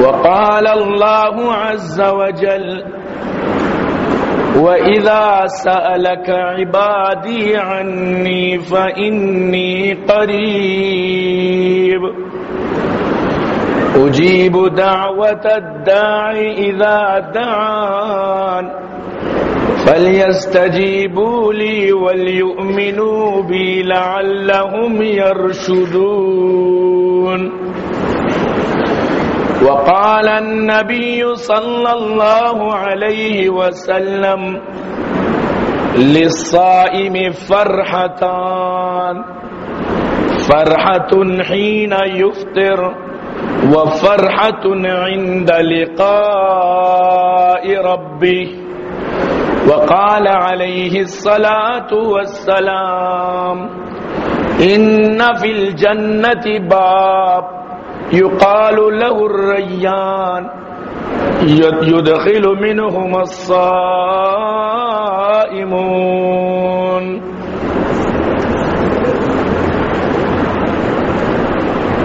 وقال الله عز وجل وإذا سألك عبادي عني فإني قريب. أجيب دعوة الداعي إذا دعان فليستجيبوا لي وليؤمنوا بي لعلهم يرشدون. وقال النبي صلى الله عليه وسلم للصائم فرحتان. فرحة حين يفطر وفرحة عند لقاء ربه. وقال عليه الصلاة والسلام إن في الجنة باب يقال له الريان يدخل منهم الصائمون.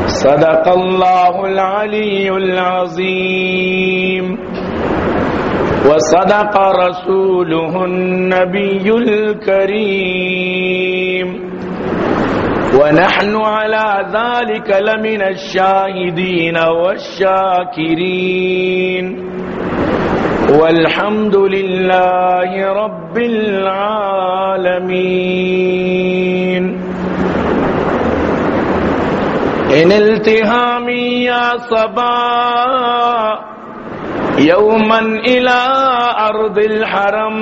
صدق الله العلي العظيم. وصدق رسوله النبي الكريم. ونحن على ذلك لمن الشاهدين والشاكرين. والحمد لله رب العالمين. إن التهامي يا صبا يوما إلى أرض الحرم.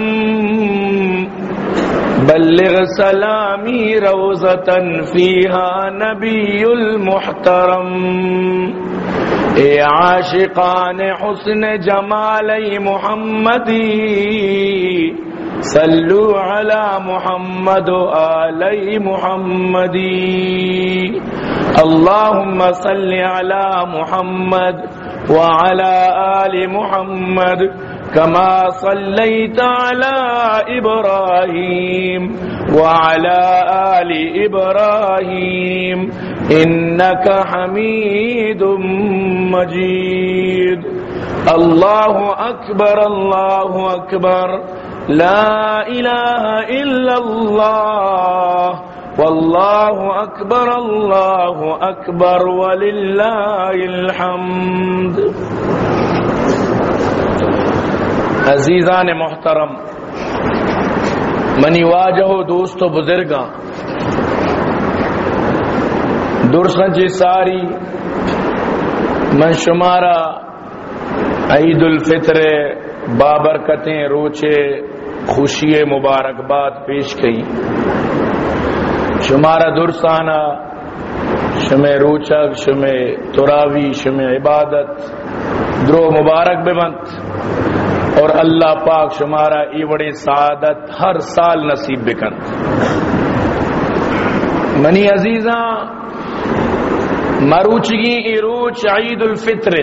بلغ سلامي روزة فيها نبي المحترم اے عاشقان حسن جمالی محمدی، صلو علی محمد و آلی محمدی۔ اللهم صل على محمد وعلى آل محمد۔ كما صليت على إبراهيم وعلى آل إبراهيم إنك حميد مجيد. الله أكبر الله أكبر. لا إله إلا الله. والله أكبر، الله أكبر. ولله الحمد. عزیزان محترم، منی واجہ دوست و بزرگاں درسن جی ساری من شمارا عید الفطر بابرکتیں روچے خوشی مبارکباد پیش کی شمارا درسانہ شم روچک شم تراوی شم عبادت، درو مبارک ببند اور اللہ پاک شمارا ای بڑی سعادت ہر سال نصیب بکن منی عزیزاں، مروچگی ای روچ عید الفطر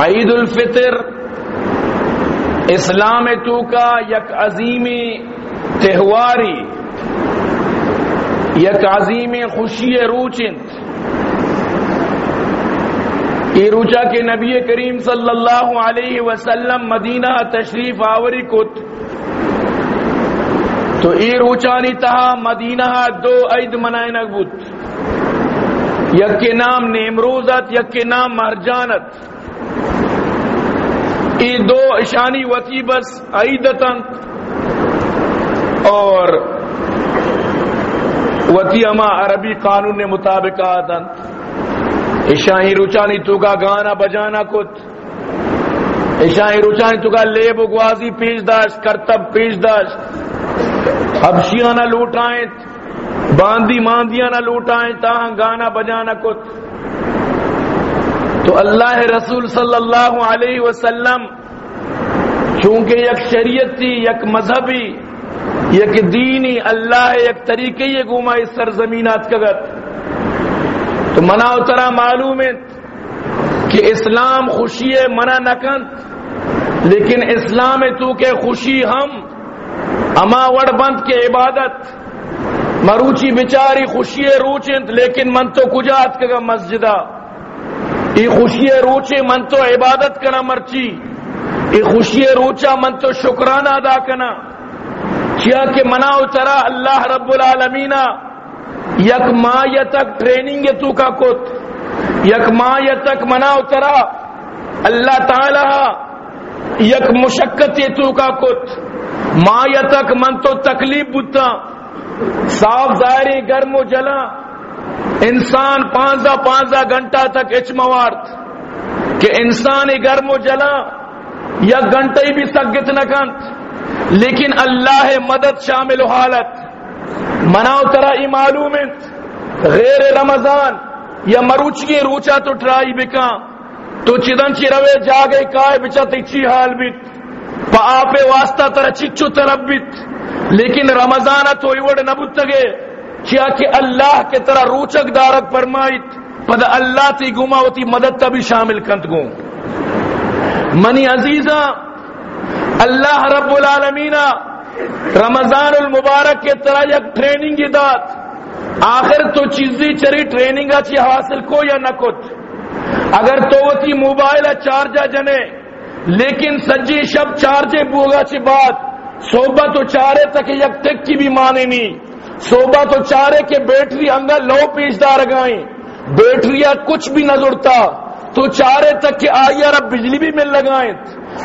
عید الفطر اسلام تو کا یک عظیمی تہواری، یک عظیم خوشی روچند ایروچا کے نبی کریم صلی اللہ علیہ وسلم مدینہ تشریف آوری کت۔ تو ای روچانی تہا مدینہ دو عید منائے نگبوت یک کے نام نیمروزت یک کے نام مرجانت ای دو اشانی وتی بس عیدتن اور وتی اما عربی قانون نے مطابق آدن اشاہی روچانی تو کا گانا بجانا کت اشاہی روچانی تو کا لے بگوازی پیش داشت کرتب پیش داشت حبشیاں نہ لوٹائیں باندی ماندیاں نہ لوٹائیں تاہاں گانا بجانا کت تو اللہ رسول صلی اللہ علیہ وسلم چونکہ یک شریعت تھی یک مذہبی یک دینی اللہ یک طریقے یہ گوما اس سرزمینات کگت تو منا اترا معلوم ہے کہ اسلام خوشی ہے منع نکن لیکن اسلام تو کہ خوشی ہم، اما وڑ بند کے عبادت۔ مروچی بچاری خوشی روچنت لیکن من تو کجات کگا مسجدہ؟ ای خوشی روچے، من تو عبادت کنا مرچی۔ ای خوشی روچا من تو شکرانہ ادا کنا۔ کیا کہ منا اترا اللہ رب العالمین یک ماہ تک ٹریننگ تو کا کت یک ماہ تک منا اترا، اللہ تعالی یک مشقت تو کا کت۔ ماہ تک من تو تکلیف بتا صاف ظاہری گرم و جلا، انسان پانزا پانزا گھنٹہ تک اچ موارت کہ انسان گرم و جلا، یا گھنٹے بھی سگت نہ کنت لیکن اللہ مدد شامل حالت۔ مناؤ ترا ای معلوم غیر رمضان، یا مروچی روچا تو ٹرائی بکا۔ تو چدن چی روے جاگے کائے بچا تیچی حال بیت۔ پا آپے واسطہ ترا چچو طرف بیت۔ لیکن رمضان تو ایوڑ نبوت تگے کیا کہ اللہ کے طرح روچک دارک فرمائیت۔ پد اللہ تی گما ہوتی مدد تا بھی شامل کنت گو منی عزیزہ اللہ رب العالمین رمضان المبارک کے طرح یک ٹریننگ دات آخر تو چیزی چری ٹریننگ اچھی حاصل کو یا نہ کت اگر تو وہ تی موبائل چارجا جنے، لیکن سجی شب چارجے بوگا چی بات۔ صوبہ تو چارے تک یک تک کی بھی مانے نہیں صوبہ تو چارے کے بیٹری انگا لو پیش دار گائیں بیٹریاں کچھ بھی نہ جڑتا۔ تو چارے تک کہ آئیے رب بجلی بھی مل لگائیں۔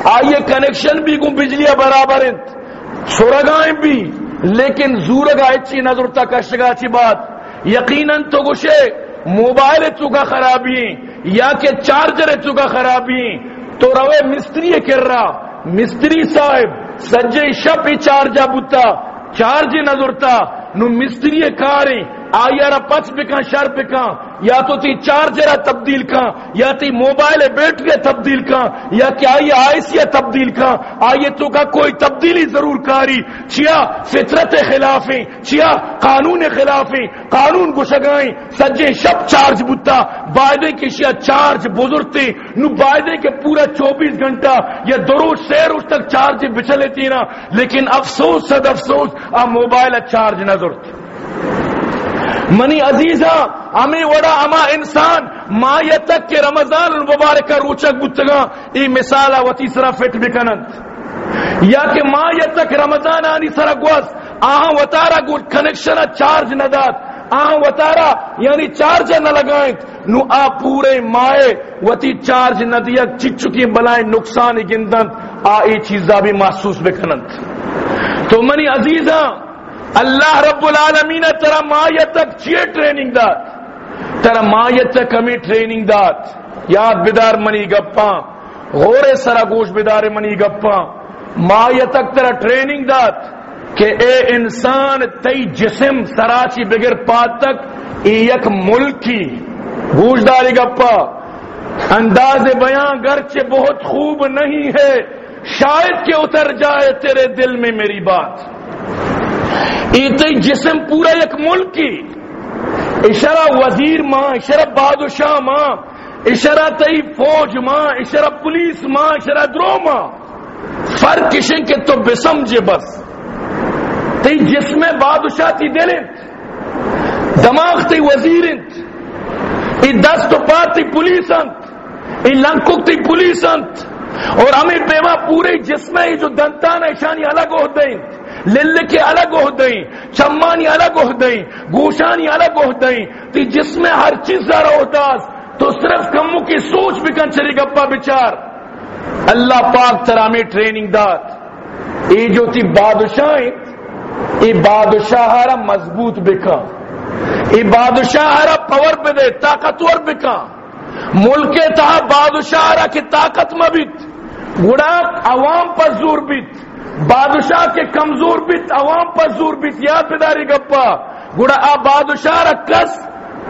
آئیے کنیکشن بھی گوں بجلیاں برابر ہیں۔ سورگائیں بھی، لیکن زورگا اچھی نظرتا کشگا چی بات۔ یقیناً تو گوشے، موبائل چکا خرابی یا کہ چارجر چکا خرابی تو روے مستری کر رہا مستری صاحب، سجے شپ ہی چارجا بتا چارج نظرتا نو مستری کاریں آیا پچ بکا شر بکا یا تو تی چارجر تبدیل کا یا تی موبائل بیٹری تبدیل کا یا کیا یہ آئیسی تبدیل کا آئیے تو کا کوئی تبدیلی ضرور کاری۔ چیا فطرت خلافیں چیا قانون خلافیں، قانون گشگائیں، سجے شب چارج بتا بائدے کی شیا چارج بزرگتے نو بائدے کے پورا چوبیس گھنٹہ یا درو سیر اس تک چارج بچلے تینا۔ لیکن افسوس، صد افسوس، آ موبائل چارج نہ ضرورت۔ منی عزیزہ ہمیں وڑا، اما انسان، ما تک کے رمضان المبارک روچک بتگا ای مثال و تیسرا فٹ بکنند یا کہ ما تک رمضان آنی سرا گوز آہاں وطارا گو کنیکشن چارج نہ داد۔ آہاں وطارا یعنی چارج نہ لگائیں۔ نو آ پورے مائے وتی چارج نہ دیا چچو کی بلائیں نقصان گندند آ ای چیزا بھی محسوس بکنند تو منی عزیزاں اللہ رب العالمین ترا مایت تک چیئے ٹریننگ دات ترا مایت تک ہمیں ٹریننگ دات یاد بدار منی گپا غور سرا گوش بدار منی گپا مایت تک ترا ٹریننگ دات کہ اے انسان تی جسم سراچی بگر پات تک ایک ملکی گوش داری گپا انداز بیان گرچہ بہت خوب نہیں ہے، شاید کہ اتر جائے تیرے دل میں میری بات۔ ایتے جسم پورا ایک ملک کی۔ اشارہ وزیر ماں، اشارہ بادشاہ ماں، اشارہ تئی فوج ماں، اشارہ پولیس ماں، اشارہ درو ماں۔ فرق کشن کے تو بسمجھے بس۔ تی جسم بادشاہ تی دل دماغ تی وزیر انت۔ ای دست و پات تی پولیس انت۔ ای لنکوک تی پولیس انت۔ اور ہمیں پیما پورے جسم جو دنتان اشانی الگ ہوتے ہیں لل کے الگ ہو چمانی الگ ہو گوشانی الگ ہو تی جس میں ہر چیز ذرا ہوتا تو صرف کمو کی سوچ بھی کن چلی گپا بچار۔ اللہ پاک ترامی ٹریننگ دات ای جو تی بادشاہ ای بادشاہ مضبوط بکا۔ ای بادشاہ پور پہ دے، طاقتور بکا۔ ملک تا بادشاہ کی طاقت مبت گڑا عوام پر زور بیت۔ بادشاہ کے کمزور بیت عوام پر زور بیت یاد پیداری گپا۔ گڑا آ بادشاہ کس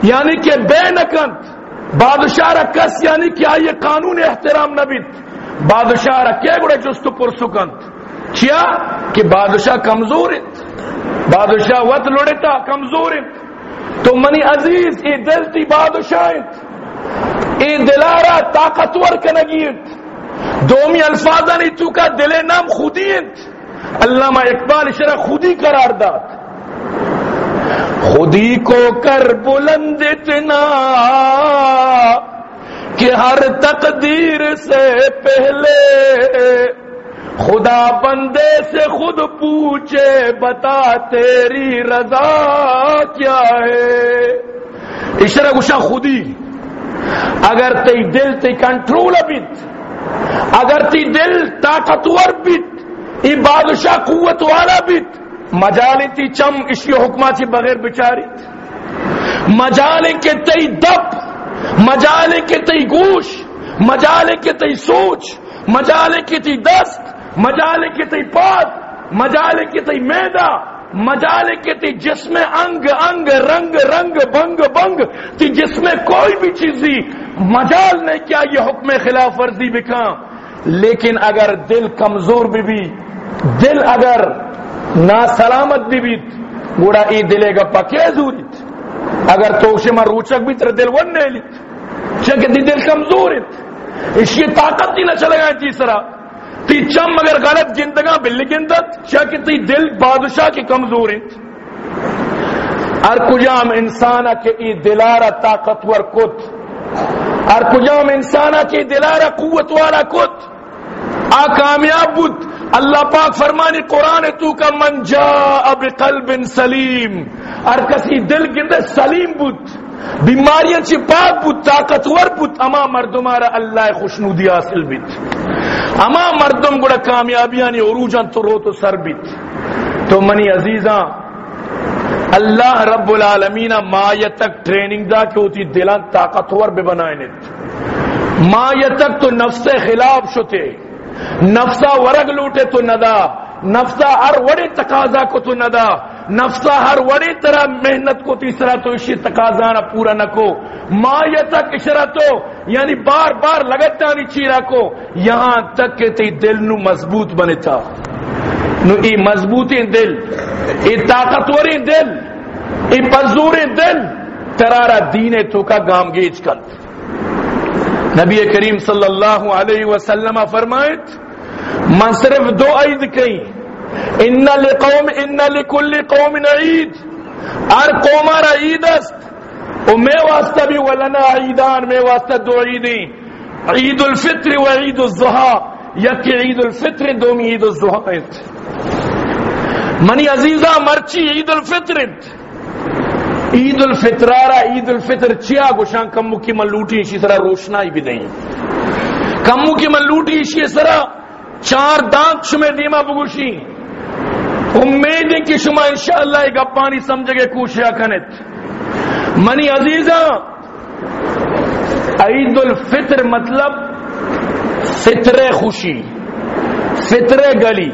یعنی کہ بے نکنت بادشاہ کس یعنی کہ آئیے قانون احترام نبیت بادشاہ کیا گڑا جست پر سکنت کیا کہ بادشاہ کمزور بادشاہ وط لڑتا کمزور تو منی عزیز یہ دل تھی بادشاہ یہ دلارا طاقتور کنگیت دومی الفاظ نہیں تو کا دل نام خودی علامہ اقبال شرح خودی قرار داد۔ خودی کو کر بلند اتنا کہ ہر تقدیر سے پہلے خدا بندے سے خود پوچھے، بتا تیری رضا کیا ہے؟ اشرا گشا خودی، اگر تی دل تی کنٹرول ابت اگر تی دل طاقتور بیت، ای بادشاہ قوت والا بیت مجالی تی چم اسی حکماتی بغیر بچاری مجالی کے تی دب مجالی کے تی گوش مجالی کے تی سوچ مجالی کے تی دست مجالی کے تی پاد مجالی کے تی میدہ۔ مجالے کے تی جس میں انگ انگ، رنگ رنگ، بنگ بنگ تی جس میں کوئی بھی چیزی مجال نے کیا یہ حکم خلاف ورزی بکا لیکن اگر دل کمزور بھی بھی، دل اگر نا سلامت بھی بھی، گوڑا ای دلے گا پکے زوریت اگر تو اسے میں روچک بھی تر دل ون نہیں لیت دی دل کمزور ہے۔ اس کی طاقت نہیں نہ چلے گا جی تیسرا تی چم اگر غلط گندگاں بلی گندت چونکہ تی دل بادشاہ کی کمزور ار کجام انسان کے ای دلارا طاقتور کت۔ ار کجام انسان کے دلارا قوت والا کت۔ آ کامیاب بود اللہ پاک فرمانی قرآن تو کا من جا اب قلب سلیم ار کسی دل گرد سلیم بود بیماریاں چی پاک بود طاقتور بود اما مردمارا اللہ خوشنودی حاصل بیت اما مردم گڑا کامیابیانی عروجان تو رو تو سر بیت. تو منی عزیزاں، اللہ رب العالمین ما تک ٹریننگ دا کہ ہوتی دلان طاقتور بے بنائیں ما تک تو نفس خلاف شتے، نفسا ورگ لوٹے تو ندا، نفسا ہر وڑے تقاضا کو تو ندا نفسا ہر وڑے طرح محنت کو تیسرا تو اسی تقاضا نہ پورا نہ کو۔ ما تک اشرا تو یعنی بار بار لگتا نہیں چیرا کو۔ یہاں تک کہ تی دل نو مضبوط بنے تھا۔ نو ای مضبوطی دل، ای طاقتوری دل، ای پزوری دل۔ ترارا دین تو کا گام گیج کن نبی کریم صلی اللہ علیہ وسلم فرمائت من صرف دو عید کئی ان لقوم ان لکل قوم عید ار قوم را عید است. میں واسطہ بھی ولنا عیدان، میں واسطہ دو عیدیں. عید الفطر و عید الزہا یکی عید الفطر، دومی عید الزہا منی عزیزہ، مرچی عید الفطر. عید الفطرارا عید الفطر چیا گوشان کمو کی ملوٹی اسی طرح روشنائی بھی نہیں کمو کی ملوٹی اسی طرح چار دانت شمے دیما بگوشی. امید کی شما انشاءاللہ ایک اپانی سمجھے گے کوشیا کنت منی عزیزہ، عید الفطر مطلب فطر خوشی، فطر گلی.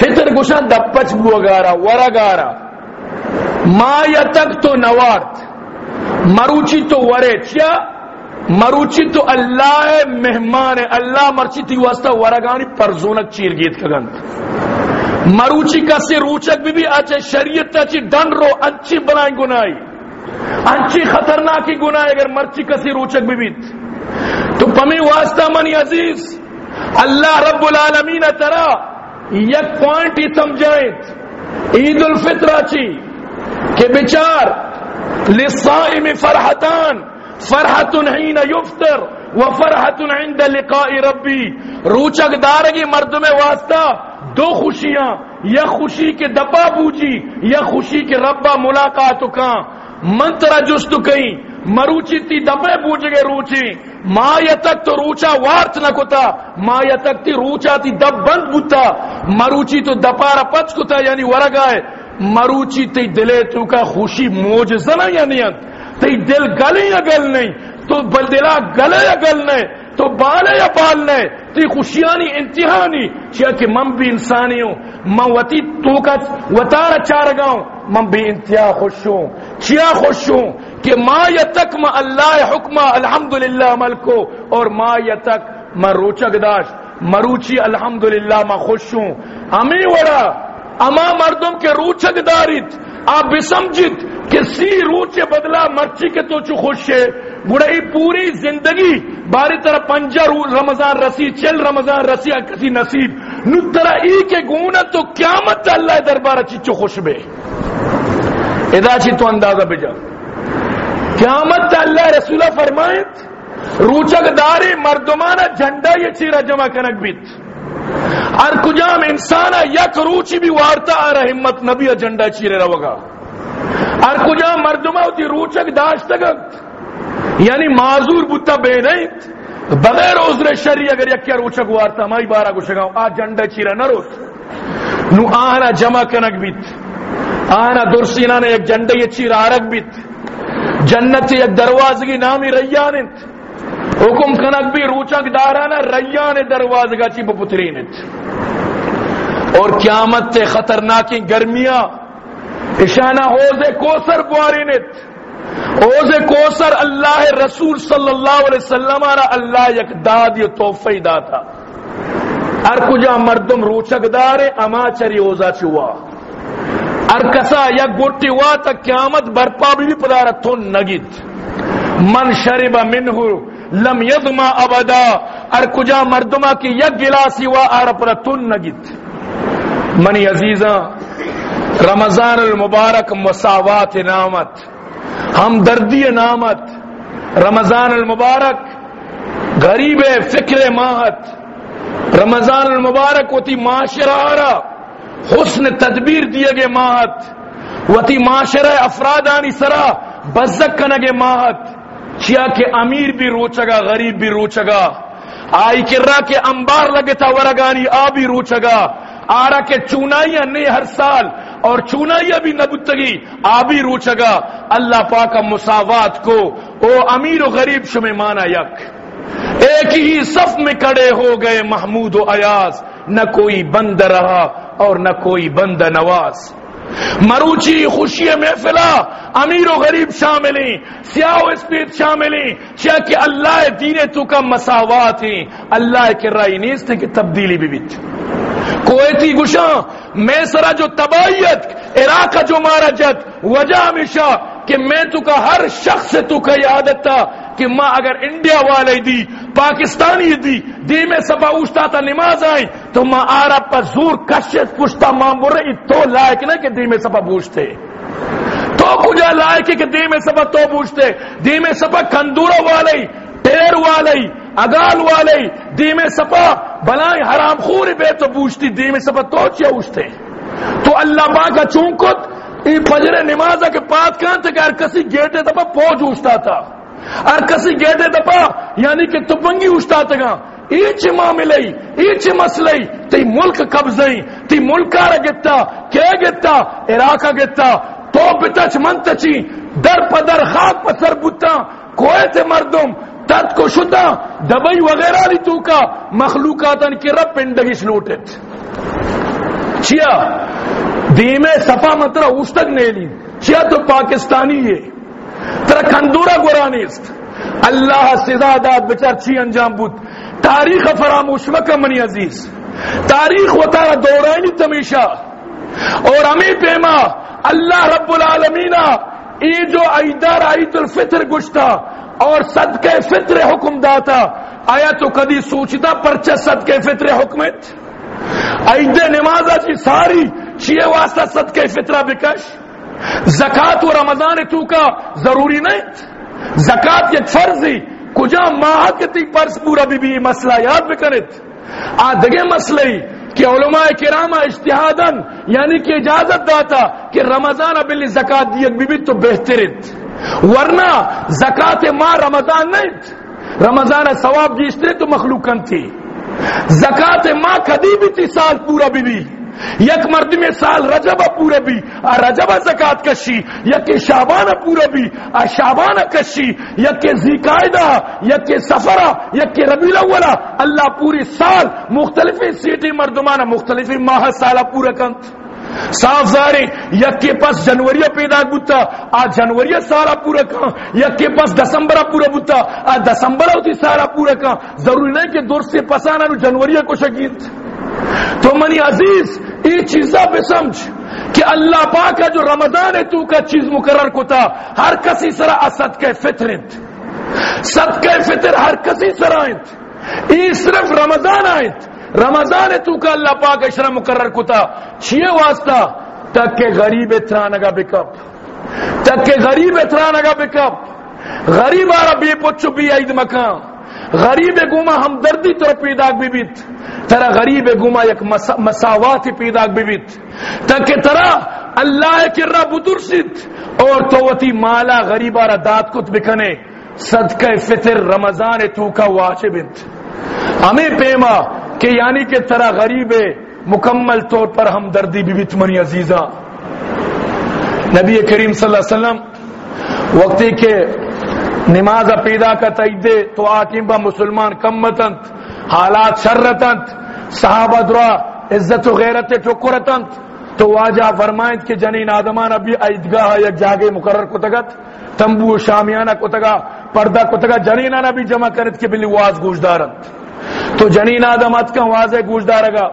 فطر گوشان دپچ بو گارا، ورا گارا. ما یتک تو نوارت، مروچی تو ورے چیا، مروچی تو اللہ مہمان، اللہ مرچی تی واسطہ ورگانی پرزونک چیر گیت کگند. مروچی کا سے روچک بھی بھی آچے شریعت تا چی ڈن رو انچی بنائیں گنائی انچی خطرناکی گنائی اگر مرچی کا سے روچک بھی بیت تو پمی واسطہ منی عزیز اللہ رب العالمین ترا یک پوائنٹ ہی سمجھائیں عید الفطر چی کہ بچار للصائم فرحتان فرحت حین یفتر و فرحت عند لقاء ربی روچک دارگی مرد میں واسطہ دو خوشیاں، یا خوشی کے دپا بوجی، یا خوشی کے ربا ملاقات کان منترا جست کئی مروچی تی دبے بوجھ گئے روچی۔ ما یتک تو روچا وارت نہ کتا، ما یتک تی روچا تی دب بند بوتا۔ مروچی تو دپارا پچ کتا یعنی ورگائے۔ مروچی تی دلے تو کا خوشی موجزنہ یا نیت۔ تی دل گلے یا گل نہیں، تو بلدلا گلے یا گل نہیں۔ تو بالے یا بال نہیں تی خوشیانی، انتہانی۔ چیا کہ من بھی انسانی ہوں، من وطی تو کا وطارا چار گاؤں، من بھی انتہا خوش ہوں۔ چیا خوش ہوں کہ ما یتک ما اللہ حکمہ، الحمدللہ ملکو اور ما یتک ما روچک داشت مروچی، الحمدللہ ما خوش ہوں۔ امی وڑا، اما مردم کے روچک دارت آپ بھی سمجھت کہ سی روچے بدلا مرچی کے تو چو خوش ہے۔ بڑھائی پوری زندگی باری طرح پنجا رمضان رسی، چل رمضان رسی کسی نصیب۔ نو طرح ای کے گونا تو قیامت اللہ دربار اچھی چو خوش بے۔ ادا چی تو اندازہ بجا۔ قیامت اللہ رسولہ فرمائت روچک داری، مردمانہ جھنڈا یہ چیرہ جمع کنک بیت۔ اور کجام انسانا یک روچی بھی وارتا آ رہا ہمت، نبی جھنڈا چیرے روگا اور کجام مردمہ ہوتی روچک داشتگت یعنی معذور بتا بے نہیں۔ بغیر عذر شری اگر یکیا روچک وارتا مائی بارا کو آ جھنڈا چیرہ نہ روت نو آنا جمع کنک بیت۔ آنا درسینا نے ایک جھنڈا یہ چیرہ آرک بیت۔ جنت ایک دروازگی نامی ریانت حکم کنک بھی روچک دارانا ریان دروازگا چی بپترینت اور قیامت تے خطرناکی گرمیاں اشانہ حوض کوسر بوارینت حوض کوسر اللہ رسول صلی اللہ علیہ وسلم آرہ اللہ یک داد یہ توفی داتا۔ ار کجا مردم روچک دارے اما چری اوزا چوا۔ ار کسا یک گوٹی ہوا تا قیامت برپا بھی پدارا تو نگید من شرب منہو لم یدما ابدا۔ ار کجا مردما کی یک گلاسی وا ار پر تن نگید منی عزیزاں رمضان المبارک مساوات نامت ہم دردی نامت رمضان المبارک غریب فکر ماہت، رمضان المبارک وتی معاشرہ آرا، حسن تدبیر دیے گے ماہت، وتی معاشرہ افرادانی سرا بزک کنگے ماہت، چیا کہ امیر بھی روچگا، غریب بھی روچگا، آئی کرا کے انبار لگتا ورگانی آ بھی روچگا، آرا کے چونائیاں نہیں ہر سال اور چونائیاں بھی نبتگی آ بھی روچگا، اللہ پاک مساوات کو، او امیر و غریب شمع مانا یک۔ ایک ہی صف میں کڑے ہو گئے محمود و ایاز، نہ کوئی بند رہا اور نہ کوئی بند نواز۔ مروچی خوشی محفلہ، امیر و غریب شاملیں سیاہ و اسپیت شاملیں چاہ کہ اللہ دین تو کا مساوات ہیں، اللہ کے رائی نیست ہے کہ تبدیلی بھی بیت کوئیتی گشاں میں سرا جو تباہیت عراق جو مارا جت وجہ ہمیشہ کہ میں تو کا ہر شخص سے تو کا یادت تھا کہ ماں اگر انڈیا والے دی، پاکستانی دی دی میں سبا اوشتا تا نماز آئیں، تو ماں آرہ پر زور کشت پشتا ماں برئی تو لائق نہ کہ دی میں سبا بوشتے۔ تو کجا لائق کہ دی میں سبا تو بوشتے؟ دی میں سبا کندورا والے ٹیر والے اگال والے دی میں سپا بلائیں حرام خور بے تو بوشتی دی میں سپا تو چیا اوشتے تو اللہ با چونکت، ای فجر نمازہ کے پاس کہاں تک ہر کسی گیٹے دپا پوچھ اوشتا تھا۔ ہر کسی گیٹے دپا یعنی کہ تپنگی اوشتا تگا ایچ معاملے ایچ مسئلے تی ملک قبضیں تی ملکارا گتا، کیا گتا؟ عراقہ گتا۔ تو بتچ منتچی، در پدر خاک پسر بوتا، کوئے تے مردم؟ تت کو شدہ دبئی وغیرہ لی تو کا مخلوقاتن کی رب پنڈگیش لوٹت چیا؟ دیمے صفا مطرح اس تک نہیں چیا تو پاکستانی ہے۔ ترہ کندورا گرانیست اللہ سزا داد بچار چی انجام بود۔ تاریخ فراموش مکہ منی عزیز۔ تاریخ و تارا دورانی تمیشہ۔ اور امی پیما اللہ رب العالمین ای جو ایدار عید الفطر گشتا اور صدقہ فطر حکم داتا۔ آیا تو کدی سوچتا پرچہ صدقہ فطر حکمت؟ عید نمازہ چی ساری چیئے واسطہ صدقہ فطرہ بکش۔ زکاة و رمضان تو کا ضروری نہیں۔ زکاة یک فرضی کجا ماہ کتی پرس پورا بی بی مسئلہ یاد بکنت آدھگے مسئلہ کہ علماء کرام اشتہادن یعنی کہ اجازت داتا کہ رمضان ابل زکات دیت بھی, بھی تو بہترین ورنہ زکات ماں رمضان نہیں. رمضان ثواب جیستے تو مخلوقن تھی. زکات ماں کدی بھی تھی، سال پورا بھی بھی یک مرد میں سال رجب پورے بھی رجب زکات کشی، یک شابان پورے بھی شابان کشی، یک زیقائدہ یک سفرہ، یک ربیل اولا اللہ پوری سال مختلف سیٹی مردمانہ مختلف ماہ سالہ پورا کنت صاف ظاہر ہے یک کے پاس جنوری پیدا بتا آ جنوری سارا پورا کہاں یک کے پاس دسمبر پورا بتا آ دسمبر ہوتی سارا پورا کہاں ضروری نہیں کہ دور سے پسانا نو جنوری کو شکیت تو منی عزیز یہ چیزا بے سمجھ کہ اللہ پاک کا جو رمضان ہے تو کا چیز مقرر کو تھا ہر کسی سرا اسد کے فطرت صد کے فطر ہر کسی سرا یہ صرف رمضان آئت رمضان تو کا اللہ پاک اشرا مقرر کتا چھئے واسطہ، تک کہ غریب اترانگا بکپ تک کہ غریب اترانگا بکپ غریب آرہ بے پچھو بھی عید مکان غریب گوما ہم دردی تر پیداک بھی بیت ترا غریب گوما یک مساوات پیداک بھی بیت تک کہ ترا اللہ کرا بدرسید اور توتی مالا غریب آرہ دات کت بکنے۔ صدقہ فطر رمضان تو کا واجب انت ہمیں پیما کہ یعنی کہ ترا غریب ہے مکمل طور پر ہم دردی بھی تمنی عزیزہ۔ نبی کریم صلی اللہ علیہ وسلم وقتی کے نماز پیدا کا تعیدے تو آکیم با مسلمان کمتنت حالات شررتنت صحابہ درا عزت و غیرت ٹکرتنت تو واجہ فرمائیں کہ جنین آدمان ابھی عیدگاہ یک جاگے مقرر کو تگت، تمبو شامیانہ کو تگا، پردہ کو تگا جنینہ بھی جمع کرت کے بلی واز گوشدارت تو جنین آدم ات کا واضح گوش دارگا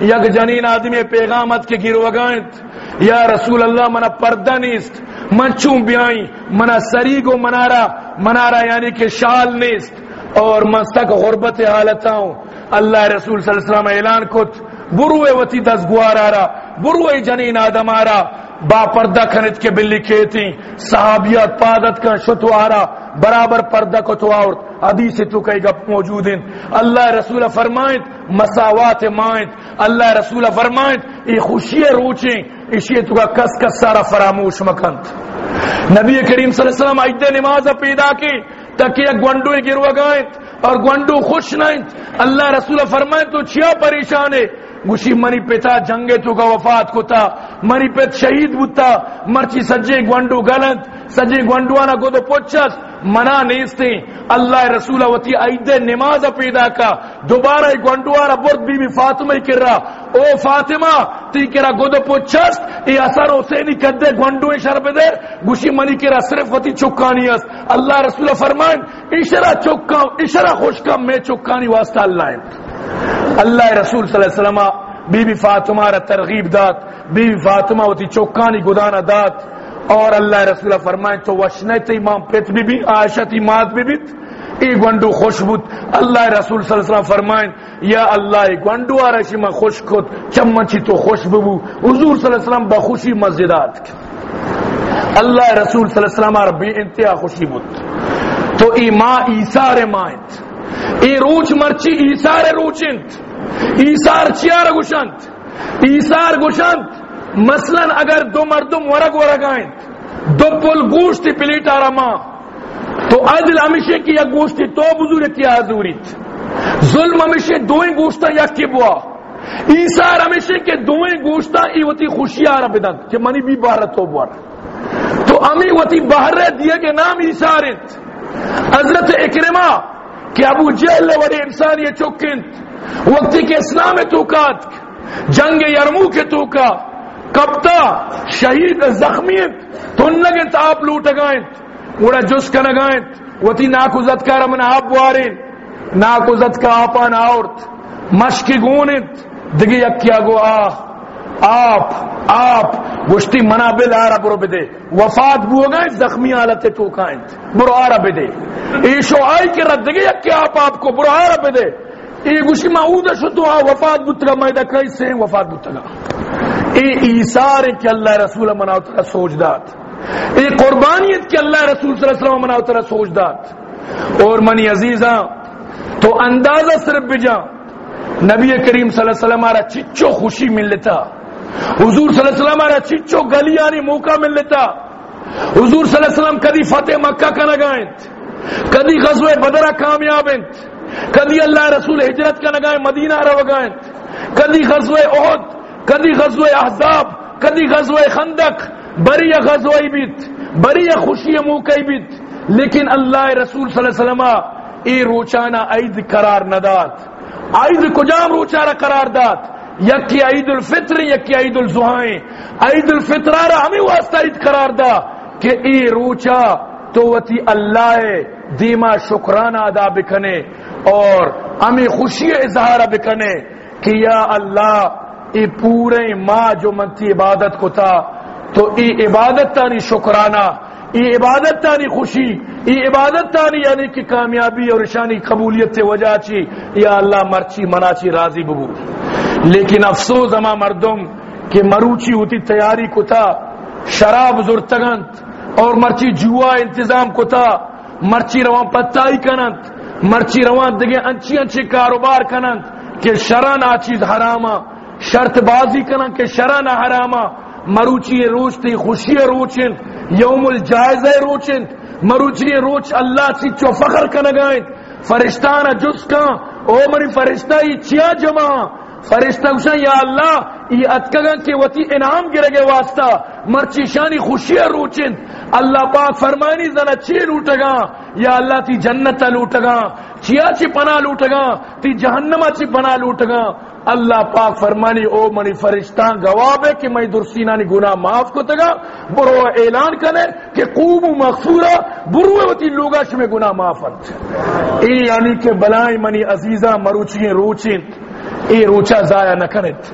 یک جنین آدمی پیغامت کے گروگائت یا رسول اللہ، منا پردہ نیست، من چون بیائیں منا سریگو منارا منارا یعنی کہ شال نیست، اور من سک غربت حالتا ہوں اللہ رسول صلی اللہ علیہ وسلم اعلان کت بروے وتی دس گوار آرا بروے جنین آدم آرا۔ با پردہ کھنت کے بلی کھیتی صحابیات پادت کا شتو آرا برابر پردہ کو تو آورت حدیث تو کئی گپ موجود ہیں اللہ رسول فرمائیں، مساوات مائیں، اللہ رسول فرمائیں، ای خوشی روچیں، اسی تو کا کس کس سارا فراموش مکند نبی کریم صلی اللہ علیہ وسلم عید نماز پیدا کی، تاکہ ایک گونڈو گروا گائیں، اور گونڈو خوش نہیں اللہ رسول فرمائیں تو چیا پریشان ہے گوشی منی پتا جنگے تو کا وفات کو منی پت شہید بتا مرچی سجے گونڈو غلط سجے گونڈوانا کو تو پوچھس۔ منا نیستے اللہ رسول وتی عید نماز پیدا کا۔ دوبارہ گونڈوارا برد بی بی فاطمہ کر رہا او فاطمہ، تی کرا گود پوچھس۔ ای اثر حسینی کدے گونڈو شرب دے۔ گوشی منی کرا صرف وتی چکانی اس اللہ رسول فرمان اشرا چکا، اشرا خوشکا، میں چکانی واسطہ اللہ ہے اللہ رسول صلی اللہ علیہ وسلم بی بی فاطمہ را ترغیب دات بی بی فاطمہ وتی چکانی گدانا دات اور اللہ رسول فرمائیں تو وشنت امام پیت بھی بھی عائشت مات بھی بھی ای گونڈو خوش بود۔ اللہ رسول صلی اللہ علیہ وسلم فرمائیں یا اللہ، ای گونڈو آرشی ما خوش کت چمچی تو خوش ببو۔ حضور صلی اللہ علیہ وسلم بخوشی مسجدات کی اللہ رسول صلی اللہ علیہ وسلم ربی انتہا خوشی بود۔ تو ای ما ایسار مائنت۔ ای روچ مرچی ایسار روچنت۔ ایسار چیار گوشنت ایسار گوشنت مثلا اگر دو مردم ورگ ورگ آئیں، دو پل گوشت پلیٹ آرما تو عدل ہمیشہ کی یک گوشتی تو بزرگ کی آزوریت ظلم ہمیشہ دوئیں گوشتا یک کی بوا. ایسار ہمیشہ کے دوئیں گوشتا ای وطی خوشی آرہ بدن، کہ منی بھی بارہ تو بارہ تو امی وطی بہرے دیے کے نام ایسارت حضرت اکرمہ کہ ابو جہل وڑے انسان یہ وقتی کے اسلام توکات جنگ یرمو کے توکا کبتا شہید زخمی تن لگے آپ لوٹ گائیں۔ اڑا جس کا نگائیں وتی ناکوزت کا رمن آپ بوارین ناکوزت کا آپان آورت۔ مشکی گونت۔ دگی یکیا گو آ آپ آپ، گشتی منابل آرہ برو بدے. وفات بو گئے، زخمی حالت تو کائیں برو آرہ بدے. ایشو آئی کے رد دگی یکیا آپ آپ کو برو آرہ بدے؟ ای گوشی معودہ شتو آ وفات بتگا مائدہ کئی سے وفات بتگا اے ایثار کہ اللہ رسول مناو ترا سوچ دات اے قربانیت کہ اللہ رسول صلی اللہ علیہ وسلم مناو ترا سوچ دات اور منی عزیزاں، تو اندازہ صرف بجا نبی کریم صلی اللہ علیہ وسلم آرہ چچو خوشی مل لیتا حضور صلی اللہ علیہ وسلم آرہ چچو گلیانی موقع مل لیتا۔ حضور صلی اللہ علیہ وسلم کدی فتح مکہ کا نگائیں کدی غزوہ بدرہ کامیاب کدی اللہ رسول ہجرت کا نگائیں مدینہ رو گائیں۔ کدی غزوہ احد، کدی غزوہ احزاب، کدی غزوہ خندق۔ بری غزوہ بیت، بری خوشی موقع بیت۔ لیکن اللہ رسول صلی اللہ علیہ وسلم ای روچانا عید قرار نداد عید کجام روچارا قرار داد؟ یکی عید الفطر یکی عید الزہائیں عید الفطر را ہمیں واسطہ عید قرار دا کہ ای روچا تو وتی اللہ دیما شکرانہ ادا بکنے اور ہمیں خوشی اظہار بکنے کہ یا اللہ ای پورے ماں جو منتی عبادت کو تھا تو ای عبادت تانی شکرانہ ای عبادت تانی خوشی، ای عبادت تانی یعنی کہ کامیابی اور شانی قبولیت سے وجہ چی، یا اللہ مرچی مناچی راضی ببو۔ لیکن افسوس اما مردم کہ مروچی ہوتی تیاری کو تھا شراب زرتگنت اور مرچی جوا انتظام کو تھا مرچی رواں پتائی کنت مرچی رواں دگے انچی انچی کاروبار کنت کہ شرع نہ چیز حراما، شرط بازی کنن کہ شرع نہ حراما۔ مروچی روچ خوشی روچن، یوم الجائز روچن، مروچی روچ اللہ سی چو فخر کنگائیں۔ فرشتان جس کا او مری فرشتہ ہی چیا جمع فرشتہ یا اللہ، یہ اتکگا کے وتی انعام گرے گے واسطہ۔ مرچی شانی خوشی روچن۔ اللہ پاک فرمانی زنا چی لوٹگا یا اللہ، تی جنت لوٹگا چیا چی پناہ لوٹگا تی جہنمہ چی پناہ لوٹگا اللہ پاک فرمانی، او منی فرشتان گواب ہے کہ میں درسینانی گناہ معاف کو تگا برو اعلان کرے کہ قوم مغفورا برو ہوتی لوگا شمیں گناہ معافت ای یعنی کہ بلائیں منی عزیزہ مروچیں روچیں ای روچا ضائع نہ کرت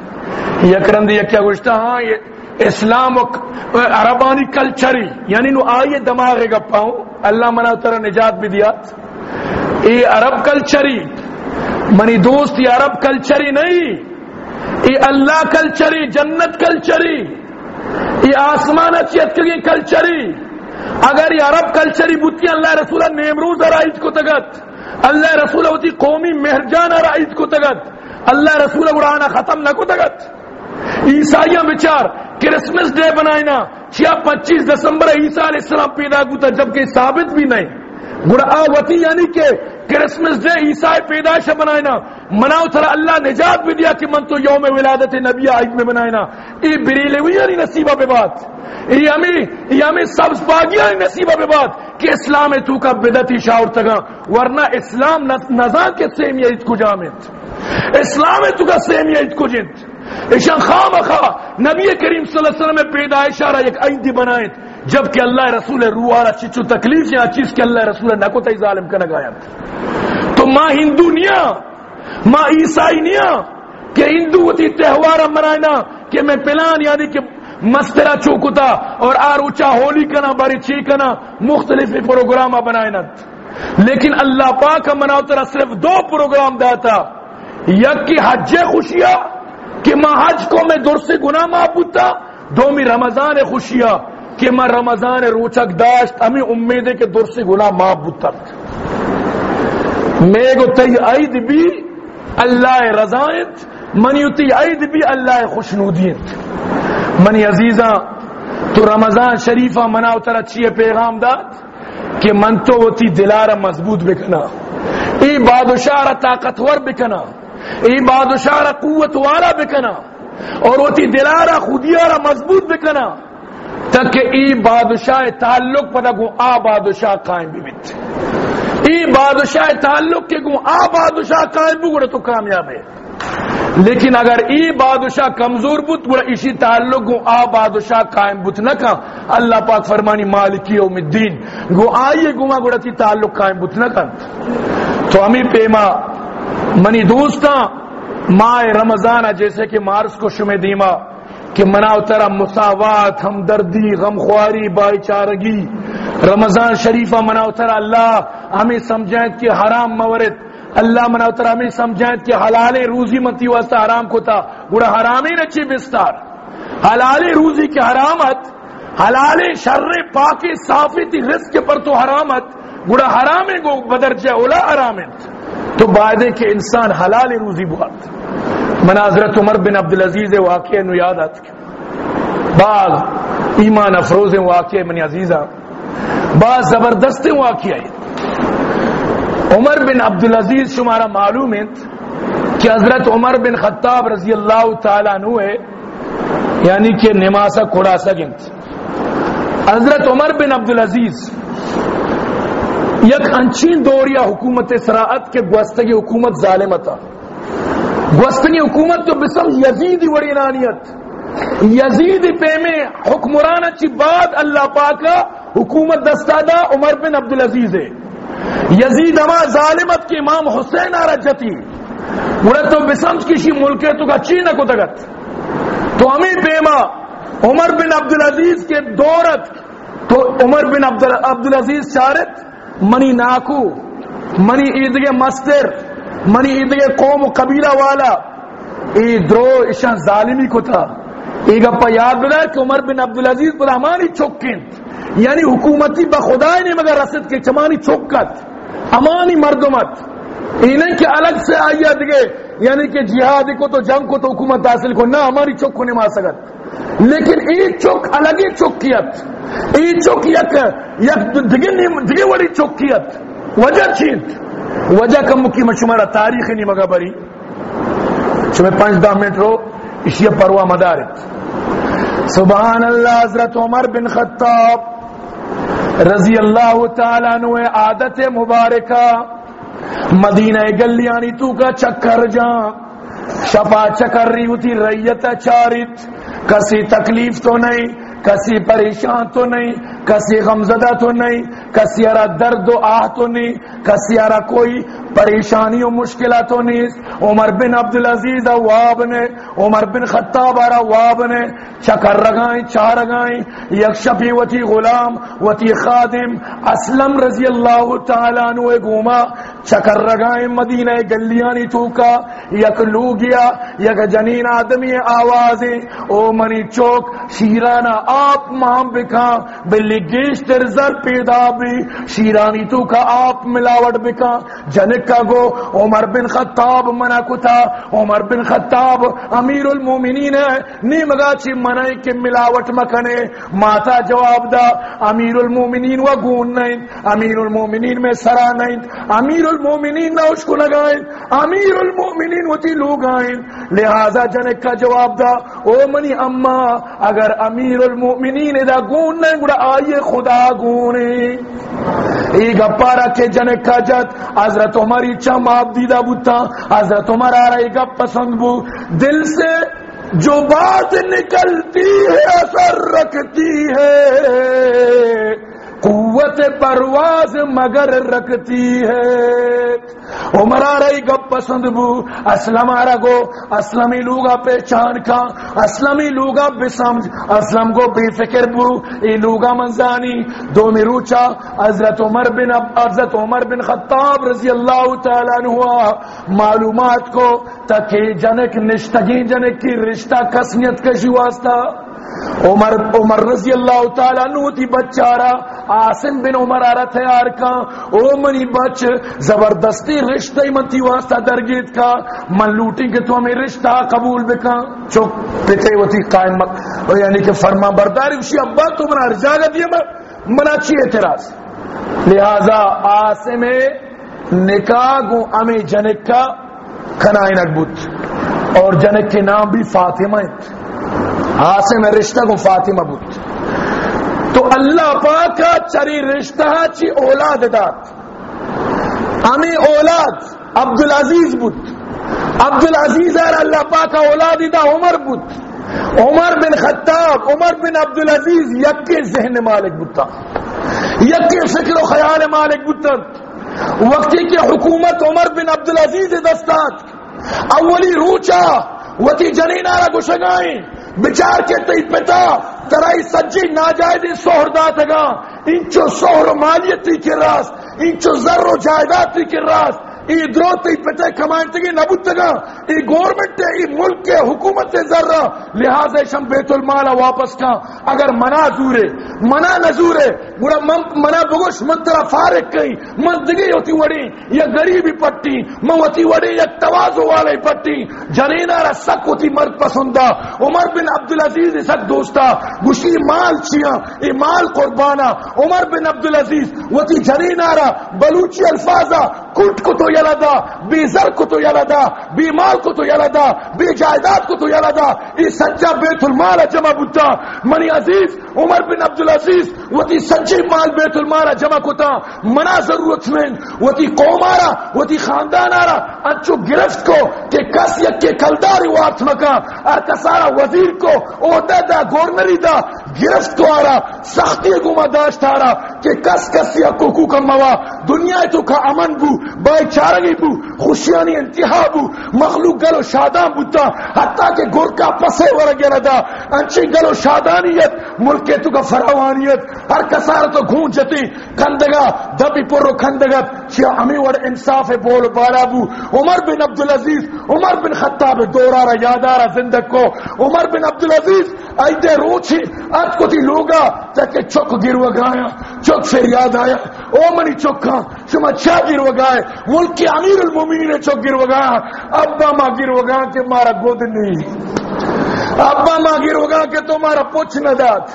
یکرند یہ کیا گوشتا ہاں یہ اسلام عربانی کلچری یعنی نو آئیے دماغ گپاؤں اللہ منا ترہ نجات بھی دیات ای عرب کلچری منی دوست، یہ عرب کلچری نہیں۔ یہ اللہ کلچری جنت کلچری یہ آسمان اچیت کی کلچری اگر یہ عرب کلچری بوتی، اللہ رسول نیمروز رائد کو تگت۔ اللہ رسول ہوتی، قومی مہرجان رائد کو تگت۔ اللہ رسول اڑانا ختم نہ کو تگت عیسائیاں بچار، کرسمس ڈے بنائنا، چھیا پچیس دسمبر عیسیٰ علیہ السلام پیدا ہوتا جبکہ ثابت بھی نہیں. گڑا آوتی یعنی کہ کرسمس ڈے عیسائی پیدائش بنائنا. مناؤ تھرا اللہ نجات بھی دیا کہ من تو یوم ولادت نبی عید میں بنائنا. ای بریلے ہوئی یعنی نصیبہ پہ بات. ای ہمیں ای ہمیں سبز باغیاں نصیبہ پہ بات. کہ اسلام تو کا بدتی شاور تگا ورنہ اسلام نزان کے سیم یعید کو جامت اسلام تو کا سیم کو جنت ایشان خام خواہ نبی کریم صلی اللہ علیہ وسلم پیدائش آرہ ایک عیدی بنائیں۔ جبکہ اللہ رسول روح آ رہا چچو تکلیف یا چیز کے اللہ رسول نہ کو تئی ظالم کا نگایا تو ماں ہندو نیا، ماں عیسائی نیا، کہ ہندو ہوتی تہوار منائنا کہ میں پلان یعنی کہ مسترا چوکتا اور آروچا ہولی کنا باری چی کنا، مختلف پروگرام بنائنا۔ لیکن اللہ پاک مناؤ ترا صرف دو پروگرام داتا۔ یک کی حج خوشیاں کہ ماں حج کو میں دور سے گناہ معبود دو رمضان خوشیاں کہ میں رمضان روچک داشت، ہمیں امید ہے کہ در سے گناہ معاف بتر میں گو تی عید بھی اللہ رضائت منی تی عید بھی اللہ خوشنودیت۔ منی عزیزاں تو رمضان شریفہ منا اتر اچھی پیغام داد، کہ من تو وہ تی دلارا مضبوط بکنا۔ ای بادشاہ طاقتور بکنا۔ ای بادشاہ را قوت والا بکنا اور وہ تی دلارا خودیارا مضبوط بکنا تک ای بادشاہ تعلق پتا گو آ بادشاہ قائم بھی بیت۔ ای بادشاہ تعلق کے گو آ بادشاہ قائم بھی گوڑا تو کامیاب ہے۔ لیکن اگر ای بادشاہ کمزور بت گوڑا اسی تعلق گو آ بادشاہ قائم بت نہ کا اللہ پاک فرمانی مالکی یوم الدین۔ گو آئیے گوما گوڑا تی تعلق قائم بت نہ کا تو ہمیں پیما منی دوستا ماہ رمضان جیسے کہ مارس کو شمع دیما، کہ منا اترا مساوات، ہمدردی، غمخواری بائی چارگی رمضان شریفہ منا اترا اللہ، ہمیں سمجھائیں کہ حرام مورد۔ اللہ منا اترا ہمیں سمجھائیں کہ حلال روزی متی واسطہ حرام کو تھا گڑا حرامی نچی بستار۔ حلال روزی کی حرامت، حلال شر پاک صافی تی رزق پر تو حرامت۔ گڑا حرام گو بدرجہ اولا حرامت تو بعدے کے انسان حلال روزی بہت مناظرت عمر بن عبدالعزیز واقع نو یاد آت بعض ایمان افروز واقع من عزیزہ بعض زبردست واقع عمر بن عبدالعزیز شمارا معلوم ہے کہ حضرت عمر بن خطاب رضی اللہ تعالیٰ عنہ ہے یعنی کہ نماسا کھڑا سگنت حضرت عمر بن عبدالعزیز یک انچین دوریا حکومت سراعت کے گوستگی حکومت ظالمتا۔ گوستگی حکومت تو بسم یزیدی وڑی نانیت۔ یزید پہ میں حکمران چی بعد اللہ پاکا حکومت دستادا عمر بن عبدالعزیز ہے۔ یزید اما ظالمت کے امام حسین آرہ جتی وڑا تو بسمس کسی ملکے تو کا چینہ کو تگت تو ہمیں پیما عمر بن عبدالعزیز کے دورت تو عمر بن عبدالعزیز چارت منی ناکو، منی عیدگے مستر، منی عیدگے قوم و قبیلہ والا، ای درو اشان ظالمی کو تھا ایک گپا یاد بلا کہ عمر بن عبدالعزیز پر ہمانی چوکیں یعنی حکومتی بخدا نے مگر رسد کے چمانی چوکت، امانی مردمت۔ انہیں کہ الگ سے آئیہ دگے یعنی کہ جہاد کو تو، جنگ کو تو حکومت حاصل کو، نہ ہماری چوک کو نہیں مار سکت۔ لیکن ایک چوک الگ ہی چوکیت ایک چوک یک یک وڑی چوکیت وجہ چیت وجہ کم مکی مشمارا تاریخ نہیں مگا بری چمیں پانچ دہ منٹ رو اسی پروا مدارت سبحان اللہ، حضرت عمر بن خطاب رضی اللہ تعالیٰ عنہ، عادت مبارکہ۔ مدینہ گلیانی تو کا چکر جا شپا چکر رہی ہوتی ریت چارت۔ کسی تکلیف تو نہیں، کسی پریشان تو نہیں، کسی غمزدہ تو نہیں، کسی ارا درد و آہ تو نہیں، کسی ارا کوئی پریشانی و مشکلات تو نہیں عمر بن عبدالعزیز واب نے، عمر بن خطاب ارا واب نے چکر رگائیں، چار رگائیں، یک شفی وتی غلام، وتی خادم، اسلم رضی اللہ تعالیٰ عنہ گوما چکر رگائیں، مدینہ گلیانی تو کا یک لو گیا یک جنین آدمی آوازیں، او منی چوک، شیرانہ آپ مام بکا بلی گیشتر زر پیدا بھی، شیرانی تو کا آپ ملاوٹ بکا جنک کا گو، عمر بن خطاب منا کتا عمر بن خطاب امیر المومنین ہے۔ نیم گاچی منائی کے ملاوٹ مکنے۔ ماتا جواب دا امیر المومنین و گون نہیں امیر المومنین میں سرا نہیں امیر المومنین نہ اس کو لگائیں۔ امیر المومنین وہ تی لوگ آئیں۔ لہذا جنک کا جواب دا، او منی اما، اگر امیر المومنین دا گون نہیں گڑا آئیے خدا گونے۔ ایگا پارا کے جنک کا جت حضرت عمری چم آپ دیدہ بوتا. حضرت عمر آرہ ایگا پسند بو. دل سے جو بات نکلتی ہے، اثر رکھتی ہے. قوت پرواز مگر رکھتی ہے۔ عمر آ رہی، گپ پسند بو۔ اسلم آ رہا، گو۔ اسلمی لوگا پہچان کا اسلمی لوگا بے سمجھ۔ اسلم کو بے فکر بو۔ ای لوگا منزانی۔ دو میں روچا حضرت عمر بن حضرت عمر بن خطاب رضی اللہ تعالیٰ عنہ۔ معلومات کو تک جنک، نشتگی جنک کی رشتہ کسمیت کشی واسطہ۔ عمر عمر رضی اللہ تعالیٰ عنہ تی بچارا آسن بن عمر آرہ تیار کا او منی بچ، زبردستی رشتہ من تی واسطہ درگیت کا۔ من لوٹیں کہ تو ہمیں رشتہ قبول بکا چوک پتے وہ تی قائم مک۔ یعنی کہ فرما برداری وشی ابا تو منا رجاگہ دیا منا چی اعتراض؟ لہذا آسن نکاح گو امی جنک کا کھنائن اکبوت اور جنک کے نام بھی فاطمہ ہے آسے میں رشتہ کو فاطمہ بود تو اللہ پاک چری رشتہ چی اولاد دات امی اولاد عبدالعزیز بود عبدالعزیز ہے اللہ پاک اولاد دا، عمر بود عمر بن خطاب، عمر بن عبدالعزیز یک کے ذہن مالک بودتا یک فکر و خیال مالک بودتا وقتی کی حکومت عمر بن عبدالعزیز دستات اولی روچا وتی جنینہ را گشگائیں بچار کے تی پتا ترائی سجی ناجائدی سوہر داتگا انچو سوہر مالیتی کے راس انچو ذر و جائداتی کے راس گورنمنٹ ای ملک کے حکومت ذرہ لہذا شم بیت المال واپس کا اگر منا زورے منا نزورے گڑا منا بگوش من ترا فارق کئی من دگی ہوتی وڑی یا وڑی یا توازو والے پٹی جنینا را سک ہوتی مرد پسندہ عمر بن عبدالعزیز سک دوستا گوشی مال چیاں ای مال قربانا عمر بن عبدالعزیز وتی را بلوچی الفاظا کٹ کو تو یلدا، بی زر کو تو یلدا، بی مال کو تو یلدا، بی جائیداد کو تو یلدا، ای سچا بیت المال جمع بوتا، منی عزیز عمر بن عبدالعزیز، وتی سچے مال بیت المال جمع کتا، منا ضرورت میں، وتی قوم آرا، وتی خاندان آرا، انچو گرفت کو، کہ کس یک کے کلداری وارت مکا ار کسارا وزیر کو عہدہ دا گورنری دا گرفت کو آرا سختی گما داشت آرا کہ کس کس یا کوکو کم موا، دنیا تو کا امن بو، بائی چارگی بو، خوشیانی انتہا بو، مخلوق گلو شادان بوتا، حتی کہ گرکا پسے ورگی دا انچی گلو شادانیت، ملک تو کا فراوانیت، ہر کسار تو گھون جتی کندگا دبی پر رو کندگت چیا امی وڑ انصاف بول بالا بو، عمر بن عبدالعزیز، عمر بن خطاب دورارا یادارا زندگ کو، عمر بن عبدالعزیز، ایدے روچی ات کو تی لوگا، تاکہ چک گر وگایا، چک پھر یاد آیا۔ او منی چکا، شما چا گر وگائے؟ ملک کی امیر المومنین چک گر وگایا۔ ابا ما گر وگا کہ مارا گود نہیں۔ ابا ما گر وگا کہ تمہارا پوچھ نہ دات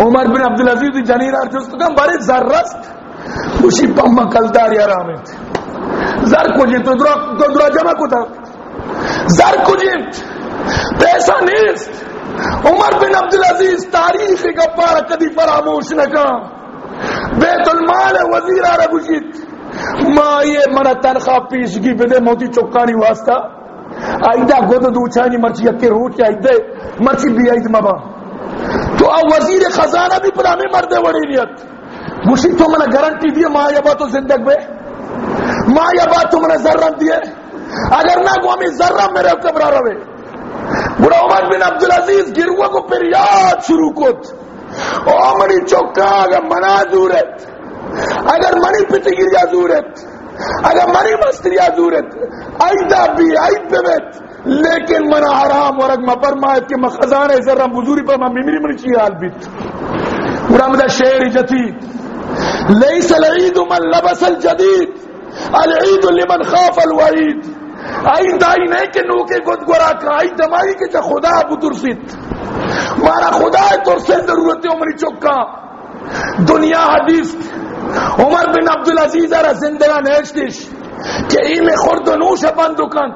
عمر بن عبدالعزیز جنین جست کا بڑے زرست خوشی پما کلدار یا رامت زر کو جی تو درا تو درا جمع کو تھا زر کو جی پیسہ نیست۔ عمر بن عبدالعزیز تاریخ کا پارا کدی فراموش نہ کا بیت المال وزیر آ رہا ما یہ منا تنخواہ پیشگی بدے موتی چکانی واسطہ۔ آئیدہ گود دوچانی مرچی اکی روچ آئیدے مرچی بھی آئید مبا۔ تو اب وزیر خزانہ بھی پر ہمیں مردے وڑی نیت۔ مشی تو منہ گارنٹی دیے ماں یا تو زندگ بے۔ ماں یا بات تو منہ ذرم دیے اگر نہ کو ہمیں ذرم میرے کبرا روے بڑا عمر بن عبدالعزیز گروہ کو پھر یاد شروع کت. او منی چوکا اگر منا دورت. اگر منی پتی گریا دورت. اگر منی مستریا دورت. ایدہ بھی اید بیت. لیکن منا حرام ورگ ما فرمایت کہ ما خزانہ ذرہ بزوری پر ما میمری منی چی حال بیت. بڑا مدہ شعر جتید لیس العید من لبس الجدید. العید لمن خاف الوعید. آئی دائی نہیں کہ نوکے گد گورا کا آئی دمائی کے کہ چا خدا بترسید مارا خدا ہے ترسید ضرورت ہے، عمری چکا۔ دنیا حدیث۔ عمر بن عبدالعزیز ارہ زندگا نیشتش کہ ایمی خورد و نوش بندو کند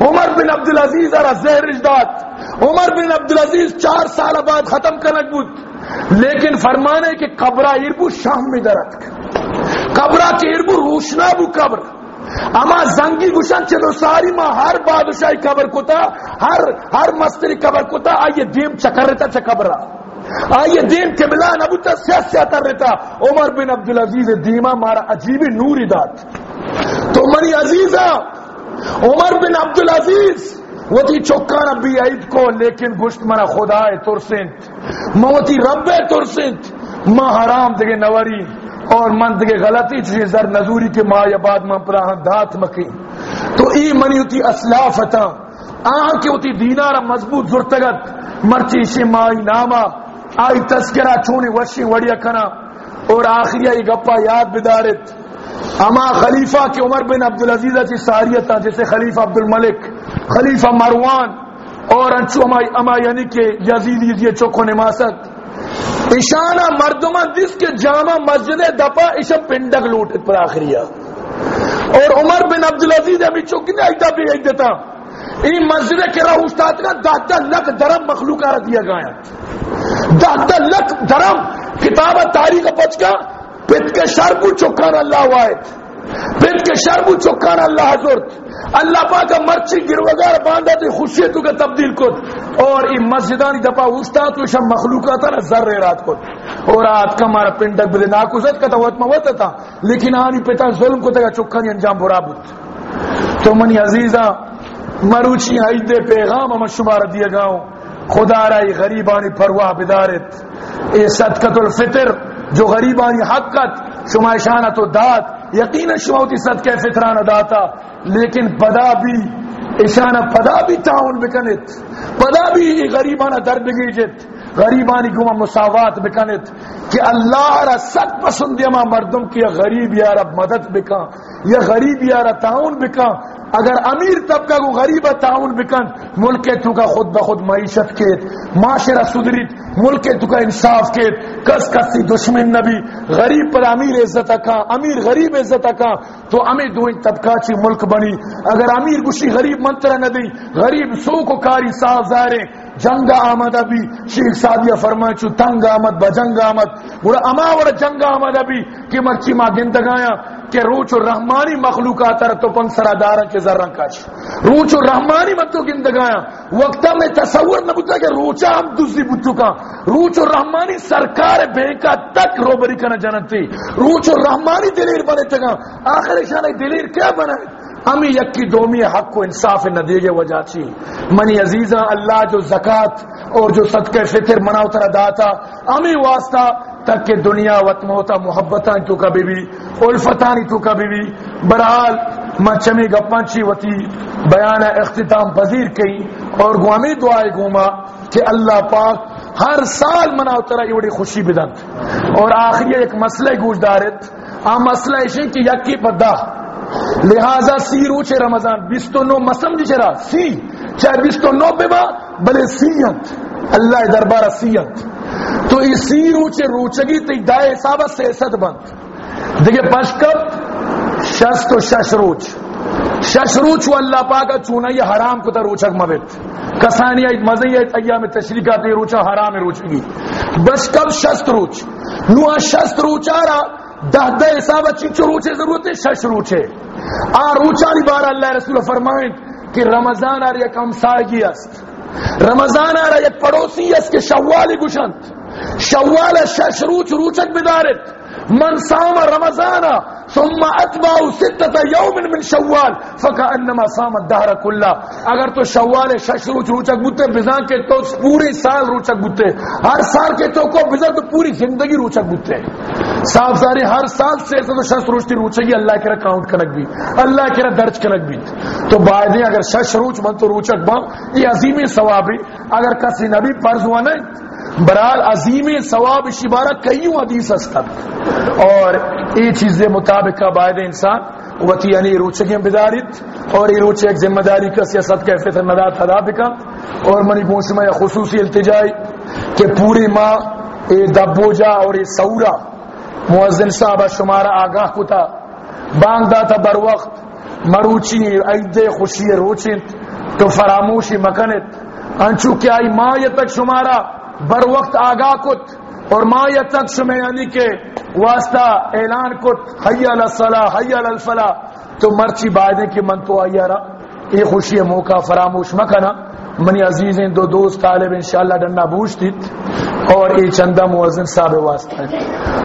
عمر بن عبدالعزیز ارہ زہر اجداد۔ عمر بن عبدالعزیز چار سال بعد ختم کنک بود۔ لیکن فرمانے کہ قبرہ اربو شام میں درد قبرہ کے اربو روشنا بو قبر۔ اما زنگی گوشن چلو ساری ما ہر بادشاہی قبر کتا، ہر ہر مستری قبر کتا، آئیے دیم چکر رہتا چا قبر آئیے دیم کے ملا نبوتا، سیاس سیاتر رہتا۔ عمر بن عبدالعزیز دیما مارا عجیب نوری دات تو منی عزیزہ، عمر بن عبدالعزیز، وہ تھی چوکانا بھی عید کو، لیکن گشت منا خدا ہے ترسنت۔ موتی رب ہے ترسنت۔ ماں حرام دگے نوری اور من دگے غلطی چیزی زر نزوری کے ماں یا بعد ماں پراہن دات مکی۔ تو ای منی ہوتی اسلافتا آہاں کی ہوتی دینارا مضبوط زرتگت، مرچی شی مائی ناما، آئی تذکرہ چونی وشی وڑیا کنا، اور آخری آئی گپا یاد بدارت۔ اما خلیفہ کے عمر بن عبدالعزیزہ چی ساریتا، جیسے خلیفہ عبدالملک، خلیفہ مروان، اور انچو اما یعنی کہ یزیدی یہ چوکو نماست۔ اشانہ مردمان جس کے جامع مسجد دپا اشا پنڈک لوٹت پر آخریہ اور عمر بن عبدالعزیز ابھی چوکی نے ایدہ بھی ایک دیتا۔ این مسجد کے رہا استاد کا دادا لک درم مخلوق آرہ دیا گایا دادا لک درم کتاب تاریخ پچ کا پت کے شربو چکان اللہ وائد۔ پت کے شربو چکان اللہ حضرت۔ اللہ پاک مرچی گروگار باندھا تو خوشی تو کا تبدیل کت اور این مسجدانی دپا اوستا تو شم مخلوقات نا ذر رات کت اور آت کا مارا پنڈک بلے ناکوزت کا وقت موت تھا، لیکن آنی پتا ظلم کو تگا چکانی انجام برا بود۔ تو منی عزیزہ، مروچی حید پیغام ہم شمار دیا گاؤں۔ خدا رائی غریبانی پرواہ بدارت۔ اے صدقت الفطر، جو غریبانی حقت شما شانت و داد۔ یقینا شموتی صدقہ فطران داتا، لیکن پدا بھی اشانہ پدا بھی تعاون بکنت، پدا بھی غریبانہ در بگیجت غریبانی گما مساوات بکنت، کہ اللہ را ست پسند یما مردم کی غریب یارا مدد بکا، یا غریب یارا تعاون بکا اگر امیر طبقہ کو غریب تعاون بکن، ملک تو کا خود بخود معیشت کیت، معاشرہ سدریت ملک تو کا انصاف کیت۔ کس کسی دشمن نبی، غریب پر امیر عزت اکا، امیر غریب عزت اکا، تو امیر دو طبقہ چی ملک بنی۔ اگر امیر گوشی غریب منترہ نہ دی غریب سو کو کاری صاحب ظاہرے جنگ آمد ابھی شیخ سادیہ فرمائے چو تنگ آمد، بجنگ آمد۔ بڑا اما وڑا جنگ آمد ابھی کہ مرچی ماں گندگایا کہ روچ و رحمانی مخلوقات رہ تو پن سرادارن کے ذرن کاش روچ و رحمانی مت تو گندگایا وقتا میں تصور نہ بتا کہ روچا ہم دوسری بچو کا روچ و رحمانی سرکار بینکا تک روبری کنا جنت تھی۔ روچ و رحمانی دلیر بنے تگا آخر شان دلیر کیا بنا ہمیں یکی دومی حق کو انصاف ندیجے وجہ چی منی عزیزہ اللہ جو زکات اور جو صدقہ فطر منا اترا داتا ہمیں واسطہ تک کہ دنیا وط موتا محبتاں تو کبھی بھی الفتانی تو کبھی بھی۔ برحال مچمی گپانچی وتی بیان اختتام پذیر کی اور گوامی دعائے گوما کہ اللہ پاک ہر سال منا اترا یہ بڑی خوشی بدن۔ اور آخری ایک مسئلہ گوش دارت۔ آ مسئلہ اشن کی یکی پدہ لہذا سی روچے رمضان بیستو نو مسم جی چرا سی، چاہے بیستو نو بے با، بلے سیت، اللہ دربارہ سیت۔ تو اس سی روچے روچگی تی دائے حسابہ سیست بند۔ دیکھے پشکب شست و شش روچ۔ شش روچ و اللہ پاکا چونا یہ حرام کتا روچک موت کسانی ایت مزی ایت ایام تشریکات یہ روچا حرام روچگی۔ بشکب شست روچ۔ نوہ شست روچ دہ دہ حساب اچھی روچے ضرورت ہے شش روچے آ روچانی بار اللہ رسول فرمائیں کہ رمضان آر یک ہمسائگی است۔ رمضان آر یک پڑوسی است کہ شوالی گشند شوال شش روچ روچک بدارت۔ من سام رمضان ثم اتبع ستة يوم من شوال فكأنما صام الدهر كله. اگر تو شوال شش روچ روچک بوتے بزان کے تو پوری سال روچک بوتے. ہر سال کے تو کو بزان تو پوری زندگی روچک بوتے. صاحب ساری ہر سال سے تو شش روچ تی روچگی، اللہ کے کاؤنٹ کنک بھی. اللہ کے درج کنک بھی. تو بعد اگر شش روچ، من تو روچک با یہ عظیم ثواب اگر کسی نبی فرض ہوا نہیں برال عظیم ثواب شبارہ کئیوں حدیث استد اور یہ چیزیں مطابق باید انسان وتی یعنی روچگیں بدارت اور یہ روچے ایک ذمہ داری کا سیاست کے فطر مداد ادا بکا اور منی پوچھ میں خصوصی التجائی کہ پوری ماں اے دبوجا اور یہ سورا مؤذن صاحب شمارہ آگاہ کتا، بانگ داتا بر وقت مروچی ایدے خوشی روچنت تو فراموشی مکنت، انچو کیا ای ماں یہ تک شمارہ بر وقت آگاہ کت اور ما یا تک میں یعنی کہ واسطہ اعلان کت، حی علی الصلاح، حی علی الفلاح، تو مرچی بائدیں کی من تو آئی رہا یہ خوشی موقع فراموش مکنا منی عزیزیں دو دوست طالب انشاءاللہ ڈنڈا بوشتی اور یہ چندہ موزن صاحب واسطہ ہے۔